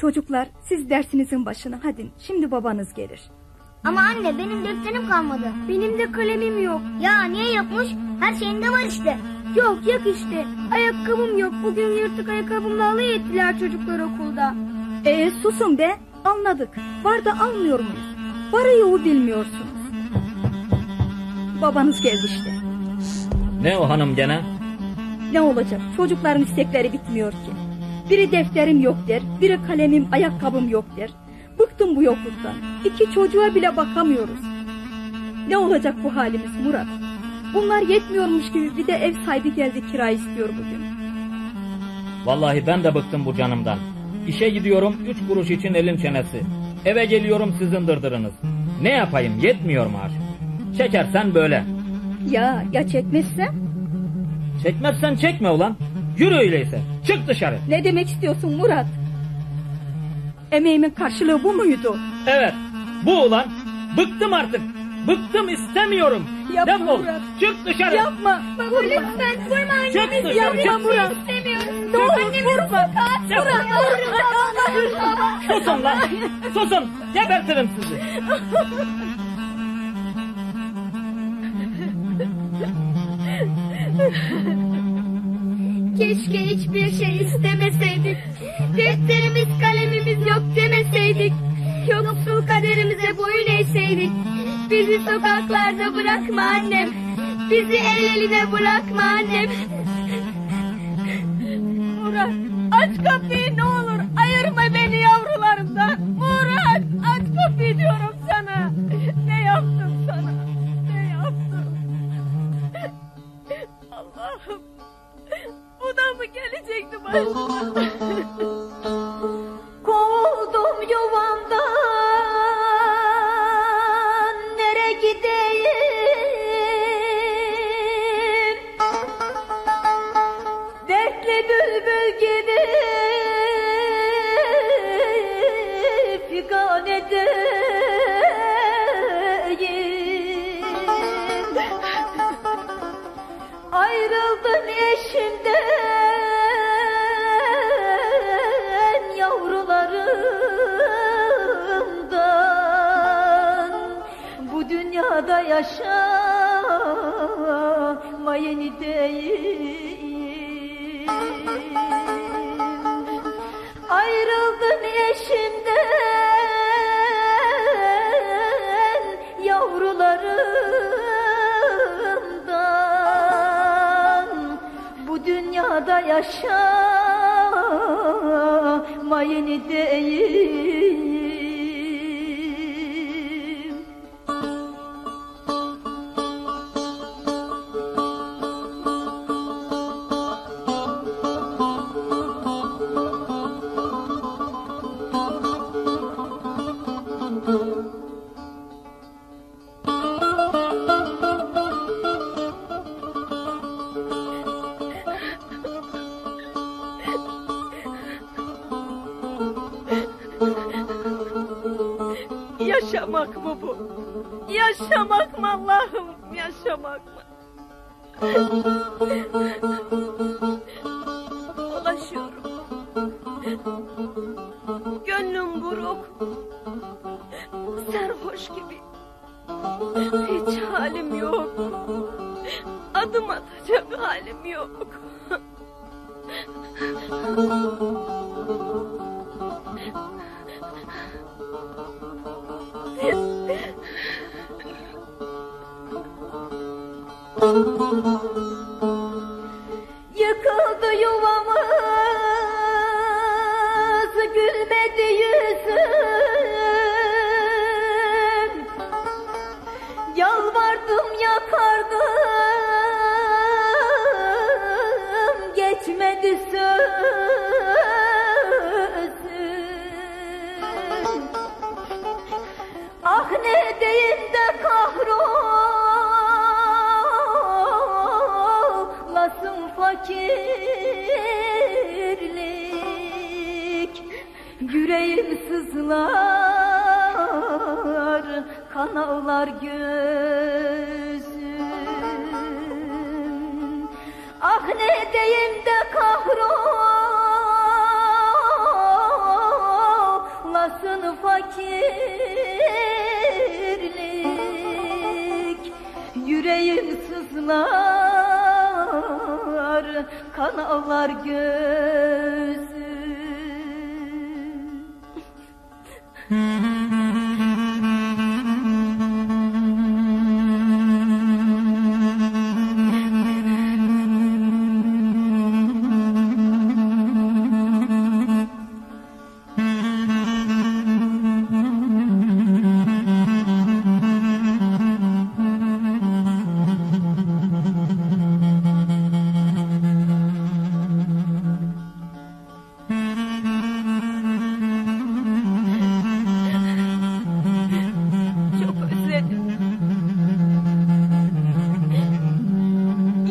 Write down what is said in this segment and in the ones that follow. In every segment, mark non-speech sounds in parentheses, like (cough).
Çocuklar siz dersinizin başına hadi şimdi babanız gelir. Ama anne benim defterim kalmadı. Benim de kalemim yok. Ya niye yokmuş? Her şeyinde var işte. Yok yok işte. Ayakkabım yok. Bugün yırtık ayakkabımla alay ettiler çocuklar okulda. Ee susun be anladık. Var da almıyor muyuz? Varı yoğu bilmiyorsunuz. Babanız geldi işte. Ne o hanım gene? Ne olacak çocukların istekleri bitmiyor ki. Biri defterim yok der, biri kalemim ayakkabım yok der. Bıktım bu yokluktan. İki çocuğa bile bakamıyoruz. Ne olacak bu halimiz Murat? Bunlar yetmiyormuş gibi bir de ev sahibi geldi kira istiyor bugün. Vallahi ben de bıktım bu canımdan. İşe gidiyorum üç kuruş için elin çenesi. Eve geliyorum sizin dırdırınız. Ne yapayım yetmiyor maaş. Çekersen böyle. Ya ya çekmezse? Çekmezsen çekme ulan. Yürü öyleyse. Çık dışarı. Ne demek istiyorsun Murat? Emeğimin karşılığı bu muydu? Evet. Bu ulan. Bıktım artık. Bıktım istemiyorum. Yapma Defol. Murat. Çık dışarı. Yapma. Vurma. Lütfen vurma Çık dışarı. Yapma Murat. İstemiyoruz. Ne olur vurma. Murat, vurma. Susun lan. Susun. Gebertirim sizi. (laughs) Keşke hiçbir şey istemeseydik. Defterimiz kalemimiz yok demeseydik. Yoksul kaderimize boyun eğseydik. Bizi sokaklarda bırakma annem. Bizi el eline bırakma annem. Murat aç kapıyı ne olur ayırma beni yavrularımdan. Murat aç kapıyı diyorum gelecekti başıma? (laughs) Ayrıldım eşimden yavrularımdan. Bu dünyada yaşamayın değil Yaşamak mı bu? Yaşamak mı Allah'ım? Yaşamak mı? Dolaşıyorum. Gönlüm buruk. Sarhoş gibi. Hiç halim yok. Adım atacak halim yok. Yüreğim sızlar kan ağlar gözüm. Ah ne diyeyim de Ağlasın fakirlik. Yüreğim sızlar Kan ağlar gözüm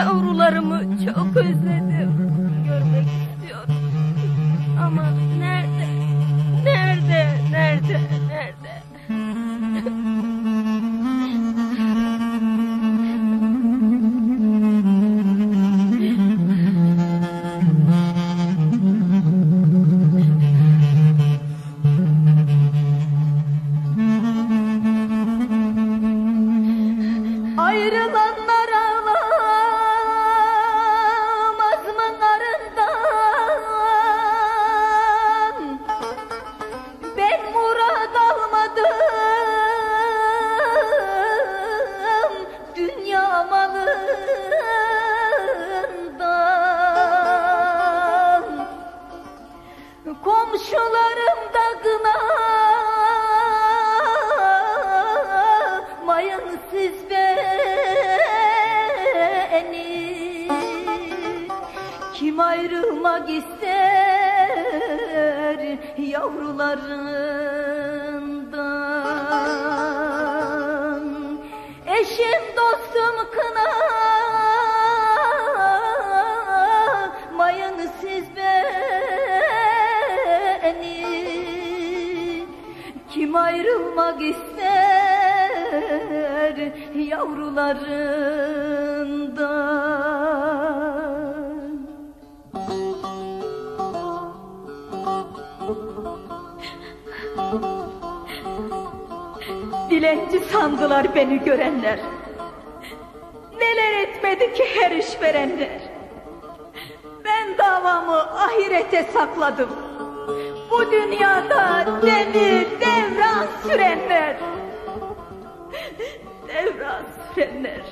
Yavrularımı çok özledim. Ayrılmak ister yavrularından. Eşim dostum kınamayın siz beni. Kim ayrılmak ister yavrularından Dilenci sandılar beni görenler. Neler etmedi ki her iş verenler Ben davamı ahirete sakladım. Bu dünyada deli devran sürenler. Devran sürenler